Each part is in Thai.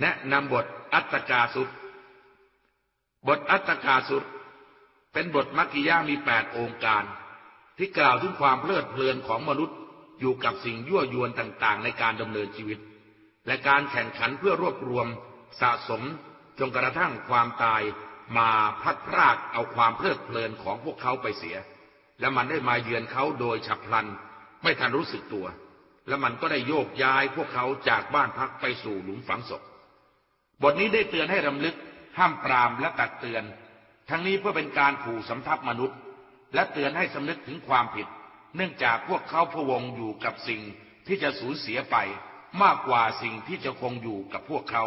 แนะนำบทอัตตกาสุดบทอัตตกาสุดเป็นบทมักกิยามีแปดองค์การ ที่กล่าวถึงความเพลิดเพลินของมนุษย์อยู่กับสิ่งยั่วยวนต่างๆ ในการดำเนินชีวิต และการแข่งขันเพื่อรวบรวมสะสมจนกระทั่งความตายมาพัดพรากเอาความเพลิดเพลินของพวกเขาไปเสีย และมันได้มาเยือนเขาโดยฉับพลัน ไม่ทันรู้สึกตัว และมันก็ได้โยกย้ายพวกเขาจากบ้านพักไปสู่หลุมฝังศพ บทนี้ได้เตือนให้รำลึก ห้ามปรามและตักเตือน ทั้งนี้เพื่อเป็นการผูกสำทับมนุษย์ และเตือนให้สำนึกถึงความผิด เนื่องจากพวกเขาพวงอยู่กับสิ่งที่จะสูญเสียไป มากกว่าสิ่งที่จะคงอยู่กับพวกเขา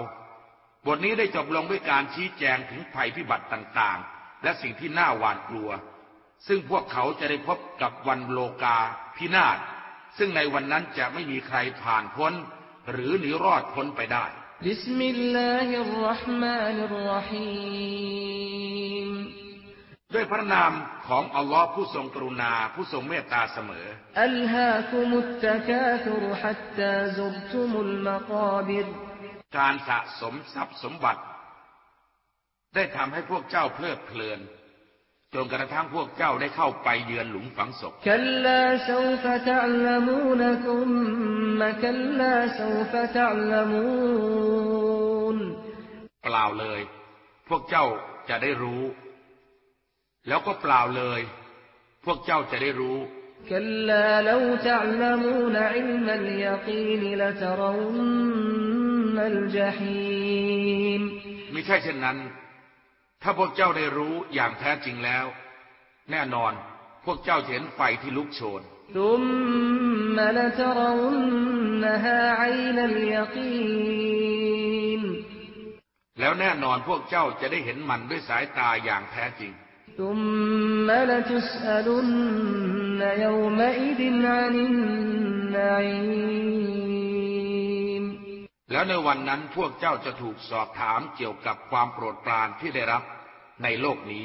บทนี้ได้จบลงด้วยการชี้แจงถึงภัยพิบัติต่างๆ และสิ่งที่น่าหวาดกลัว ซึ่งพวกเขาจะได้พบกับวันโลกาพินาศซึ่งในวันนั้นจะไม่มีใครผ่านพ้น หรือหนีรอดพ้นไปได้ بسم الله الرحمن الرحيم ด้วยพระนามของอัลลอฮ์ผู้ทรงกรุณาผู้ทรงเมตตาเสมอ ألهاكم التكاثر حتى زرتم المقابر การสะสมทรัพย์สมบัติ ได้ทำให้พวกเจ้าเพลิดเพลิน จนกระทั่งพวกเจ้าได้เข้าไปเยือนหลุมฝังศพ كلا سوف تعلمون ثم كلا سوف تعلمون เปล่าเลย พวกเจ้าจะได้รู้ แล้วก็เปล่าเลย พวกเจ้าจะได้รู้ كلا لو تعلمون علم اليقين لترون الجحيم มิใช่เช่นนั้น ถ้าพวกเจ้าได้รู้อย่างแท้จริงแล้ว แน่นอนพวกเจ้าเห็นไฟที่ลุกโชนแล้วแน่นอนพวกเจ้าจะได้เห็นมันด้วยสายตาอย่างแท้จริง แล้วในวันนั้นพวกเจ้าจะถูกสอบถามเกี่ยวกับความโปรดปรานที่ได้รับในโลกนี้